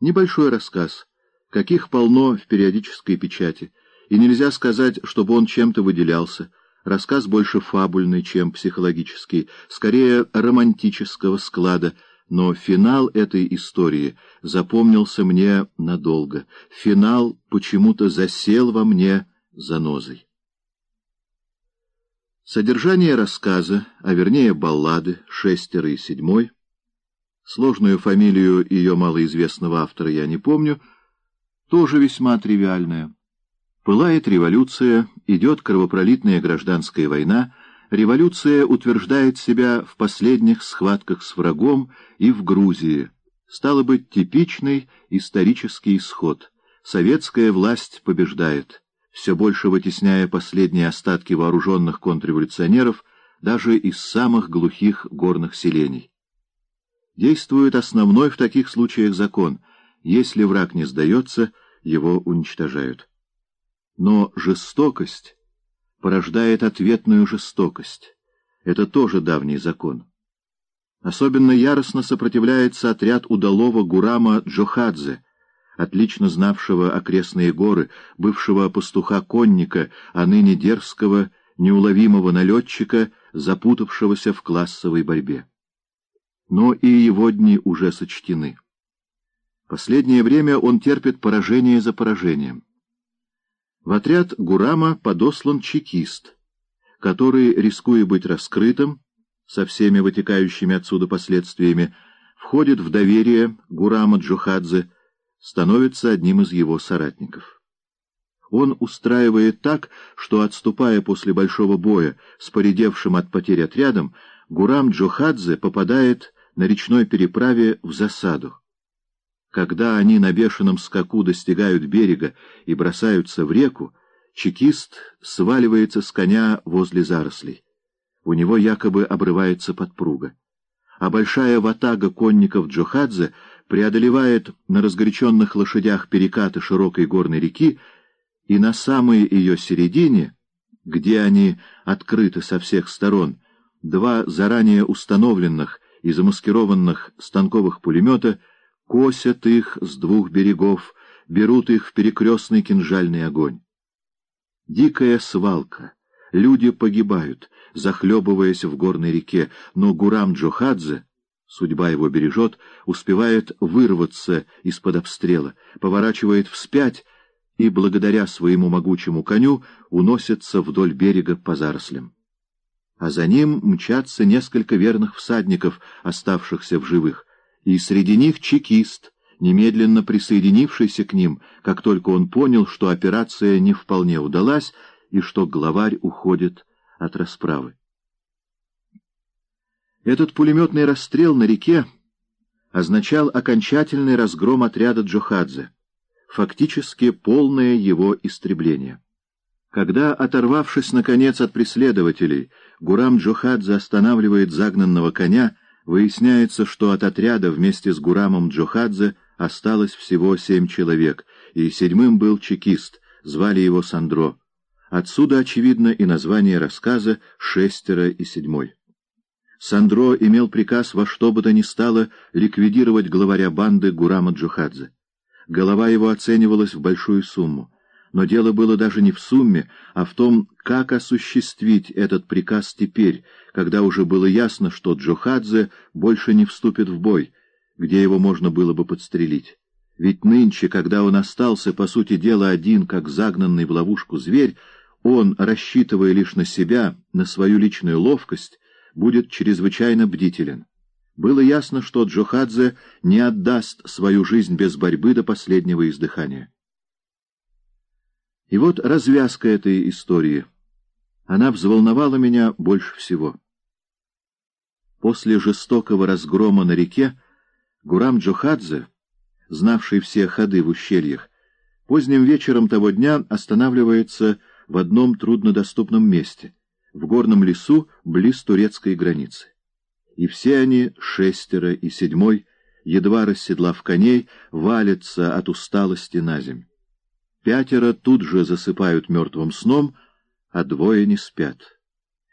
Небольшой рассказ, каких полно в периодической печати, и нельзя сказать, чтобы он чем-то выделялся. Рассказ больше фабульный, чем психологический, скорее романтического склада, но финал этой истории запомнился мне надолго. Финал почему-то засел во мне занозой. Содержание рассказа, а вернее баллады «Шестеро и седьмой», сложную фамилию ее малоизвестного автора я не помню, тоже весьма тривиальное. Пылает революция, идет кровопролитная гражданская война, революция утверждает себя в последних схватках с врагом и в Грузии. Стало быть, типичный исторический исход. Советская власть побеждает все больше вытесняя последние остатки вооруженных контрреволюционеров даже из самых глухих горных селений. Действует основной в таких случаях закон — если враг не сдается, его уничтожают. Но жестокость порождает ответную жестокость. Это тоже давний закон. Особенно яростно сопротивляется отряд удалого Гурама Джохадзе, отлично знавшего окрестные горы, бывшего пастуха-конника, а ныне дерзкого, неуловимого налетчика, запутавшегося в классовой борьбе. Но и его дни уже сочтены. Последнее время он терпит поражение за поражением. В отряд Гурама подослан чекист, который, рискуя быть раскрытым, со всеми вытекающими отсюда последствиями, входит в доверие Гурама Джухадзе, становится одним из его соратников. Он устраивает так, что, отступая после большого боя с поредевшим от потерь отрядом, Гурам Джохадзе попадает на речной переправе в засаду. Когда они на бешеном скаку достигают берега и бросаются в реку, чекист сваливается с коня возле зарослей. У него якобы обрывается подпруга. А большая ватага конников Джохадзе преодолевает на разгоряченных лошадях перекаты широкой горной реки, и на самой ее середине, где они открыты со всех сторон, два заранее установленных и замаскированных станковых пулемета косят их с двух берегов, берут их в перекрестный кинжальный огонь. Дикая свалка. Люди погибают, захлебываясь в горной реке, но Гурам Джохадзе судьба его бережет, успевает вырваться из-под обстрела, поворачивает вспять и, благодаря своему могучему коню, уносится вдоль берега по зарослям. А за ним мчатся несколько верных всадников, оставшихся в живых, и среди них чекист, немедленно присоединившийся к ним, как только он понял, что операция не вполне удалась и что главарь уходит от расправы. Этот пулеметный расстрел на реке означал окончательный разгром отряда Джохадзе, фактически полное его истребление. Когда, оторвавшись, наконец, от преследователей, Гурам Джохадзе останавливает загнанного коня, выясняется, что от отряда вместе с Гурамом Джохадзе осталось всего семь человек, и седьмым был чекист, звали его Сандро. Отсюда, очевидно, и название рассказа «Шестеро и седьмой». Сандро имел приказ во что бы то ни стало ликвидировать главаря банды Гурама Джухадзе. Голова его оценивалась в большую сумму. Но дело было даже не в сумме, а в том, как осуществить этот приказ теперь, когда уже было ясно, что Джухадзе больше не вступит в бой, где его можно было бы подстрелить. Ведь нынче, когда он остался, по сути дела, один, как загнанный в ловушку зверь, он, рассчитывая лишь на себя, на свою личную ловкость, будет чрезвычайно бдителен. Было ясно, что Джохадзе не отдаст свою жизнь без борьбы до последнего издыхания. И вот развязка этой истории. Она взволновала меня больше всего. После жестокого разгрома на реке Гурам Джохадзе, знавший все ходы в ущельях, поздним вечером того дня останавливается в одном труднодоступном месте — в горном лесу близ турецкой границы. И все они, шестеро и седьмой, едва расседлав коней, валятся от усталости на земь. Пятеро тут же засыпают мертвым сном, а двое не спят.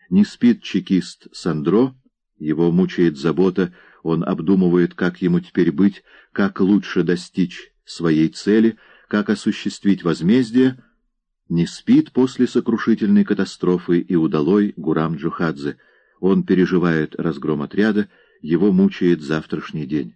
Не спит чекист Сандро, его мучает забота, Он обдумывает, как ему теперь быть, как лучше достичь своей цели, как осуществить возмездие, не спит после сокрушительной катастрофы и удалой Гурам Джухадзе. Он переживает разгром отряда, его мучает завтрашний день.